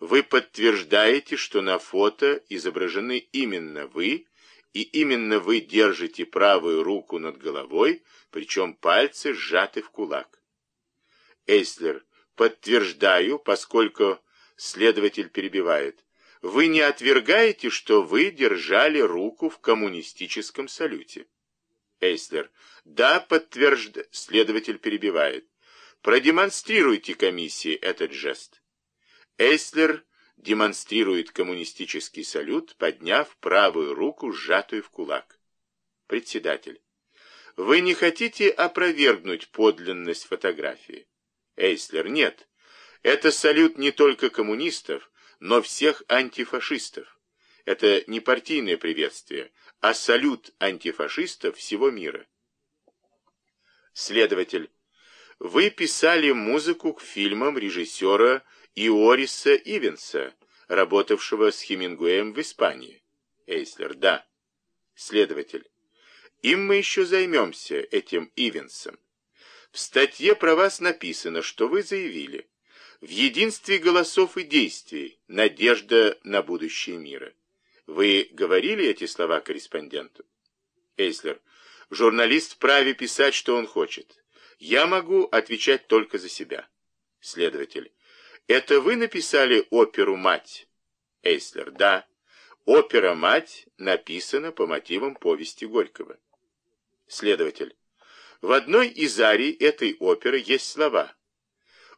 Вы подтверждаете, что на фото изображены именно вы, и именно вы держите правую руку над головой, причем пальцы сжаты в кулак. Эйслер, подтверждаю, поскольку следователь перебивает. Вы не отвергаете, что вы держали руку в коммунистическом салюте? Эйслер, да, подтвержда... Следователь перебивает. Продемонстрируйте комиссии этот жест. Эйслер демонстрирует коммунистический салют, подняв правую руку, сжатую в кулак. Председатель. Вы не хотите опровергнуть подлинность фотографии? Эйслер. Нет. Это салют не только коммунистов, но всех антифашистов. Это не партийное приветствие, а салют антифашистов всего мира. Следователь. Вы писали музыку к фильмам режиссера Иориса Ивенса, работавшего с Хемингуэем в Испании. Эйслер. Да. Следователь. Им мы еще займемся, этим Ивенсом. В статье про вас написано, что вы заявили в единстве голосов и действий надежда на будущее мира. Вы говорили эти слова корреспонденту? Эйслер. Журналист вправе писать, что он хочет. Я могу отвечать только за себя. Следователь. Это вы написали оперу «Мать»? Эйслер. Да. Опера «Мать» написана по мотивам повести Горького. Следователь. В одной из арий этой оперы есть слова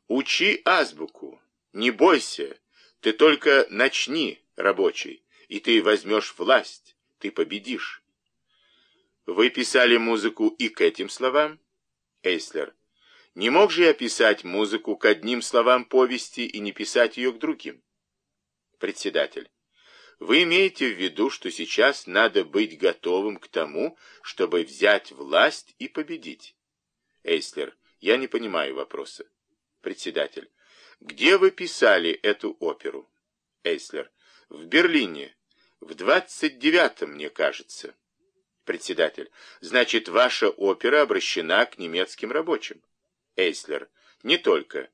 «Учи азбуку, не бойся, ты только начни, рабочий, и ты возьмешь власть, ты победишь». Вы писали музыку и к этим словам? Эйслер. Не мог же я писать музыку к одним словам повести и не писать ее к другим? Председатель. Вы имеете в виду, что сейчас надо быть готовым к тому, чтобы взять власть и победить? Эйслер, я не понимаю вопроса. Председатель, где вы писали эту оперу? Эйслер, в Берлине, в 29-м, мне кажется. Председатель, значит, ваша опера обращена к немецким рабочим? Эйслер, не только.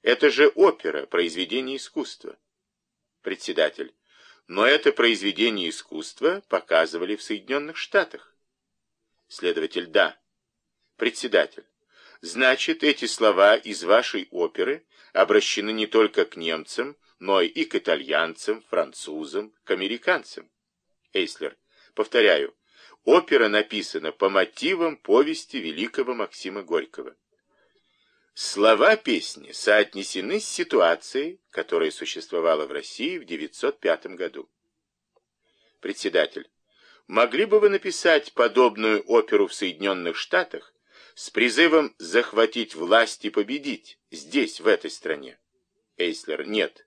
Это же опера, произведение искусства. Председатель, но это произведение искусства показывали в Соединенных Штатах. Следователь, да. Председатель, значит, эти слова из вашей оперы обращены не только к немцам, но и к итальянцам, французам, к американцам. Эйслер, повторяю, опера написана по мотивам повести великого Максима Горького. Слова песни соотнесены с ситуацией, которая существовала в России в 905 году. Председатель, могли бы вы написать подобную оперу в Соединенных Штатах с призывом захватить власть и победить здесь, в этой стране? Эйслер, нет.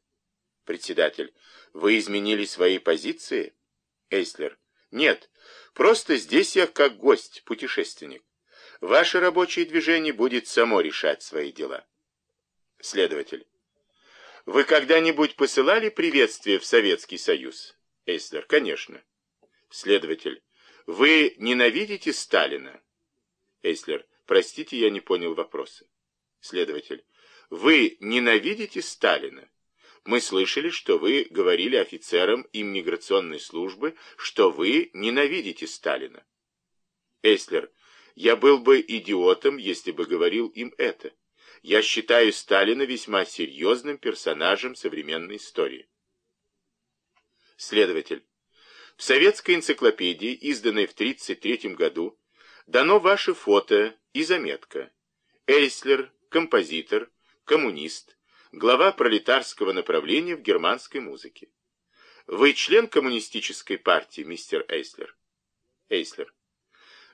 Председатель, вы изменили свои позиции? Эйслер, нет, просто здесь я как гость, путешественник. Ваше рабочее движение будет само решать свои дела. Следователь. Вы когда-нибудь посылали приветствие в Советский Союз? Эйслер. Конечно. Следователь. Вы ненавидите Сталина? Эйслер. Простите, я не понял вопроса. Следователь. Вы ненавидите Сталина? Мы слышали, что вы говорили офицерам иммиграционной службы, что вы ненавидите Сталина. Эйслер. Я был бы идиотом, если бы говорил им это. Я считаю Сталина весьма серьезным персонажем современной истории. Следователь. В советской энциклопедии, изданной в 1933 году, дано ваше фото и заметка. Эйслер, композитор, коммунист, глава пролетарского направления в германской музыке. Вы член коммунистической партии, мистер Эйслер? Эйслер.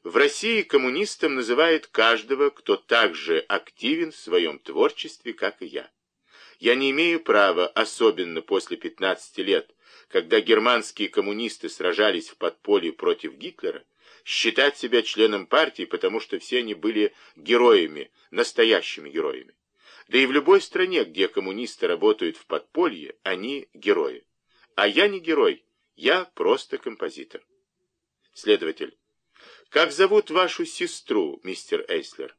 В России коммунистом называют каждого, кто так же активен в своем творчестве, как и я. Я не имею права, особенно после 15 лет, когда германские коммунисты сражались в подполье против Гитлера, считать себя членом партии, потому что все они были героями, настоящими героями. Да и в любой стране, где коммунисты работают в подполье, они герои. А я не герой, я просто композитор. Следователь, как зовут вашу сестру, мистер Эйслер?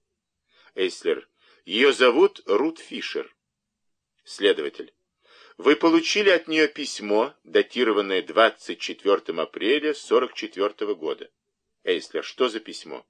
Эйслер. Ее зовут Рут Фишер. Следователь. Вы получили от нее письмо, датированное 24 апреля 44 года. Эйслер, что за письмо?